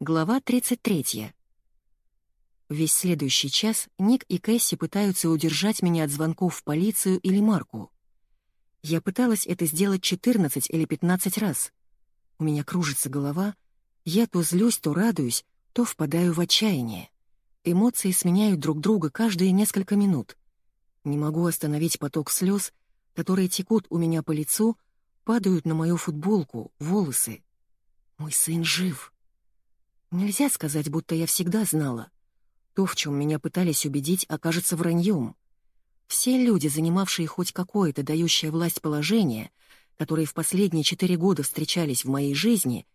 Глава 33. Весь следующий час Ник и Кэсси пытаются удержать меня от звонков в полицию или Марку. Я пыталась это сделать 14 или 15 раз. У меня кружится голова, я то злюсь, то радуюсь, то впадаю в отчаяние. Эмоции сменяют друг друга каждые несколько минут. Не могу остановить поток слез, которые текут у меня по лицу, падают на мою футболку, волосы. Мой сын жив. Нельзя сказать, будто я всегда знала. То, в чем меня пытались убедить, окажется враньем. Все люди, занимавшие хоть какое-то дающее власть положение, которые в последние четыре года встречались в моей жизни,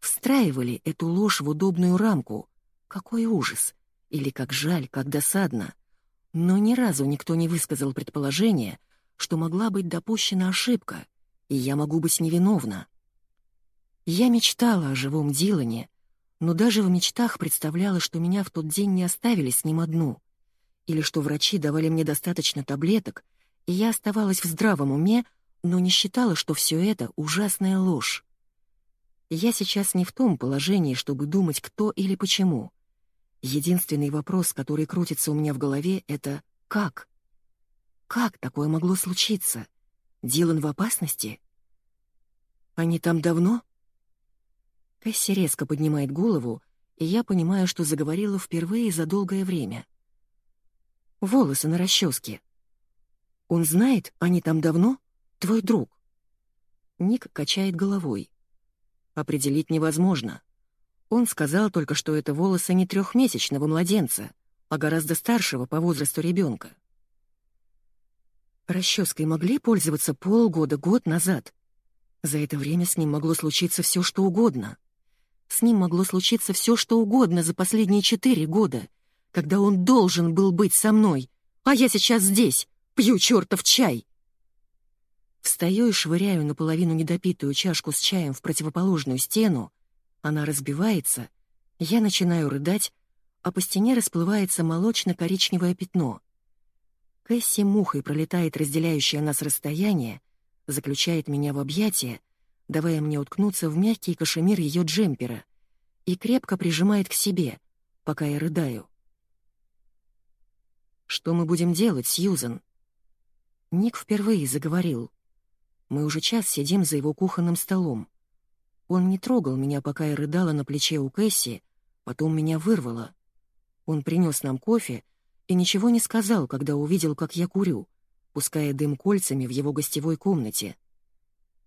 встраивали эту ложь в удобную рамку. Какой ужас! Или как жаль, как досадно. Но ни разу никто не высказал предположение, что могла быть допущена ошибка, и я могу быть невиновна. Я мечтала о живом Дилане, но даже в мечтах представляла, что меня в тот день не оставили с ним одну, или что врачи давали мне достаточно таблеток, и я оставалась в здравом уме, но не считала, что все это ужасная ложь. Я сейчас не в том положении, чтобы думать, кто или почему. Единственный вопрос, который крутится у меня в голове, — это «как?». Как такое могло случиться? Дилан в опасности? Они там давно? Кэсси резко поднимает голову, и я понимаю, что заговорила впервые за долгое время. Волосы на расческе. Он знает, они там давно? Твой друг. Ник качает головой. Определить невозможно. Он сказал только, что это волосы не трехмесячного младенца, а гораздо старшего по возрасту ребенка. Расческой могли пользоваться полгода, год назад. За это время с ним могло случиться все, что угодно. С ним могло случиться все, что угодно за последние четыре года, когда он должен был быть со мной, а я сейчас здесь, пью чертов чай. Встаю и швыряю наполовину недопитую чашку с чаем в противоположную стену, она разбивается, я начинаю рыдать, а по стене расплывается молочно-коричневое пятно. Кэсси мухой пролетает разделяющее нас расстояние, заключает меня в объятия, давая мне уткнуться в мягкий кашемир ее джемпера, и крепко прижимает к себе, пока я рыдаю. «Что мы будем делать, Сьюзен?» Ник впервые заговорил. Мы уже час сидим за его кухонным столом. Он не трогал меня, пока я рыдала на плече у Кэсси, потом меня вырвало. Он принес нам кофе и ничего не сказал, когда увидел, как я курю, пуская дым кольцами в его гостевой комнате.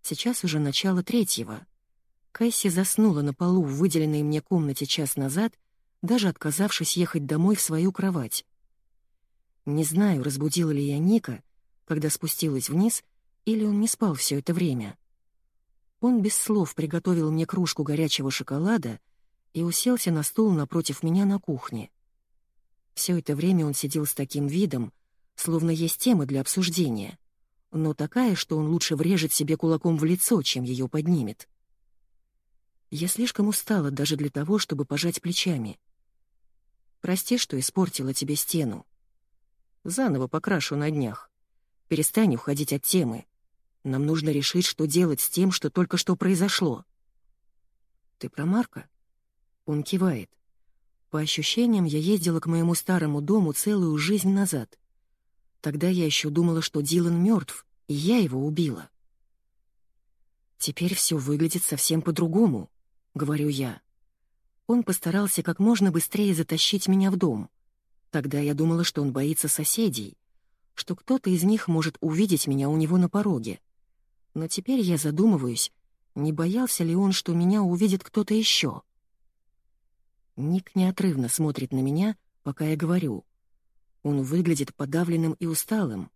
Сейчас уже начало третьего. Кэсси заснула на полу в выделенной мне комнате час назад, даже отказавшись ехать домой в свою кровать. Не знаю, разбудила ли я Ника, когда спустилась вниз, или он не спал все это время. Он без слов приготовил мне кружку горячего шоколада и уселся на стул напротив меня на кухне. Все это время он сидел с таким видом, словно есть темы для обсуждения но такая, что он лучше врежет себе кулаком в лицо, чем ее поднимет. Я слишком устала даже для того, чтобы пожать плечами. Прости, что испортила тебе стену. Заново покрашу на днях. Перестань уходить от темы. Нам нужно решить, что делать с тем, что только что произошло. Ты про Марка? Он кивает. По ощущениям, я ездила к моему старому дому целую жизнь назад — Тогда я еще думала, что Дилан мертв, и я его убила. Теперь все выглядит совсем по-другому, говорю я. Он постарался как можно быстрее затащить меня в дом. Тогда я думала, что он боится соседей, что кто-то из них может увидеть меня у него на пороге. Но теперь я задумываюсь, не боялся ли он, что меня увидит кто-то еще. Ник неотрывно смотрит на меня, пока я говорю — он выглядит подавленным и усталым.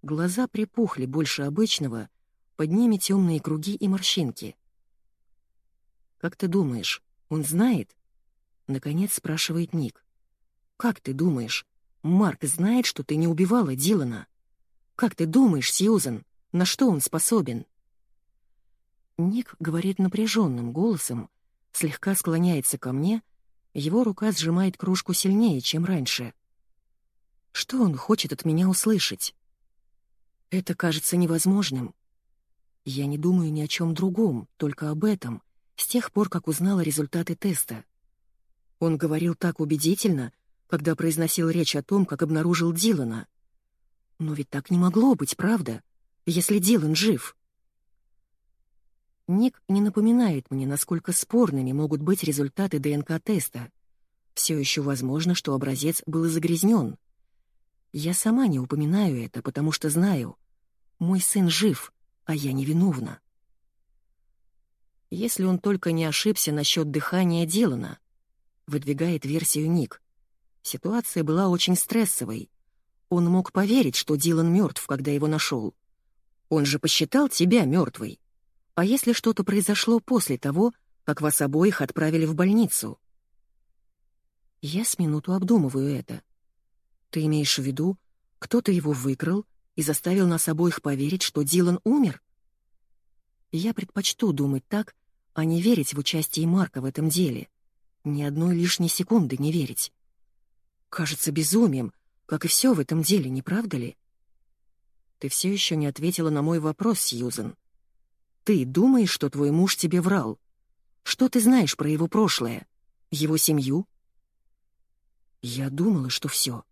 Глаза припухли больше обычного, под ними темные круги и морщинки. «Как ты думаешь, он знает?» — наконец спрашивает Ник. «Как ты думаешь, Марк знает, что ты не убивала Дилана? Как ты думаешь, Сьюзен, на что он способен?» Ник говорит напряженным голосом, слегка склоняется ко мне, его рука сжимает кружку сильнее, чем раньше — что он хочет от меня услышать? Это кажется невозможным. Я не думаю ни о чем другом, только об этом, с тех пор, как узнала результаты теста. Он говорил так убедительно, когда произносил речь о том, как обнаружил Дилана. Но ведь так не могло быть, правда, если Дилан жив. Ник не напоминает мне, насколько спорными могут быть результаты ДНК-теста. Все еще возможно, что образец был загрязнен. Я сама не упоминаю это, потому что знаю, мой сын жив, а я невиновна. Если он только не ошибся насчет дыхания Дилана, выдвигает версию Ник. Ситуация была очень стрессовой. Он мог поверить, что Дилан мертв, когда его нашел. Он же посчитал тебя мертвой. А если что-то произошло после того, как вас обоих отправили в больницу? Я с минуту обдумываю это. Ты имеешь в виду, кто-то его выкрал и заставил нас обоих поверить, что Дилан умер? Я предпочту думать так, а не верить в участие Марка в этом деле. Ни одной лишней секунды не верить. Кажется безумием, как и все в этом деле, не правда ли? Ты все еще не ответила на мой вопрос, Сьюзен. Ты думаешь, что твой муж тебе врал? Что ты знаешь про его прошлое? Его семью? Я думала, что все.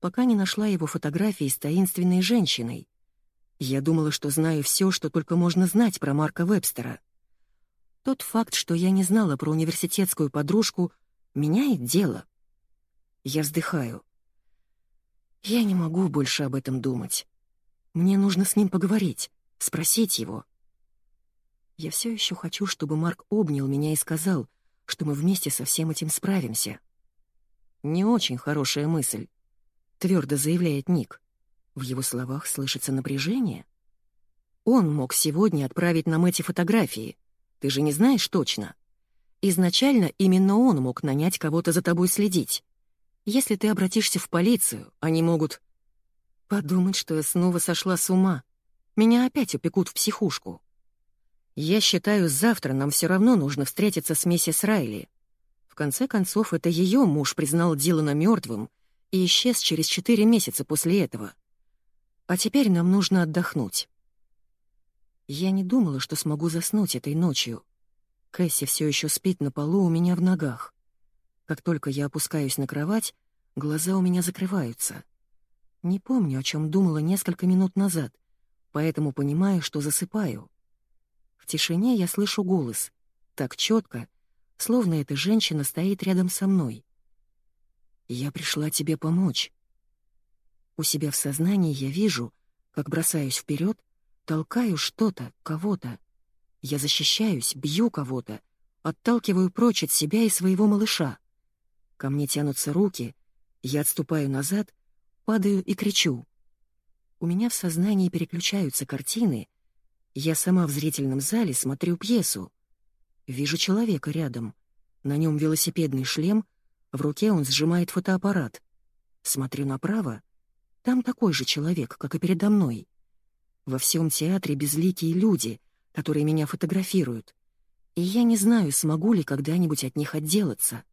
Пока не нашла его фотографии с таинственной женщиной. Я думала, что знаю все, что только можно знать про Марка Вебстера. Тот факт, что я не знала про университетскую подружку, меняет дело. Я вздыхаю. Я не могу больше об этом думать. Мне нужно с ним поговорить, спросить его. Я все еще хочу, чтобы Марк обнял меня и сказал, что мы вместе со всем этим справимся. Не очень хорошая мысль, твердо заявляет Ник. В его словах слышится напряжение. Он мог сегодня отправить нам эти фотографии. Ты же не знаешь точно. Изначально именно он мог нанять кого-то за тобой следить. Если ты обратишься в полицию, они могут подумать, что я снова сошла с ума. Меня опять упекут в психушку. Я считаю, завтра нам все равно нужно встретиться с миссис Райли. В конце концов, это ее муж признал Дилана мертвым и исчез через четыре месяца после этого. А теперь нам нужно отдохнуть. Я не думала, что смогу заснуть этой ночью. Кэсси все еще спит на полу у меня в ногах. Как только я опускаюсь на кровать, глаза у меня закрываются. Не помню, о чем думала несколько минут назад, поэтому понимаю, что засыпаю. В тишине я слышу голос, так четко, словно эта женщина стоит рядом со мной. «Я пришла тебе помочь». У себя в сознании я вижу, как бросаюсь вперед, толкаю что-то, кого-то. Я защищаюсь, бью кого-то, отталкиваю прочь от себя и своего малыша. Ко мне тянутся руки, я отступаю назад, падаю и кричу. У меня в сознании переключаются картины, я сама в зрительном зале смотрю пьесу. Вижу человека рядом. На нем велосипедный шлем, в руке он сжимает фотоаппарат. Смотрю направо. Там такой же человек, как и передо мной. Во всем театре безликие люди, которые меня фотографируют. И я не знаю, смогу ли когда-нибудь от них отделаться.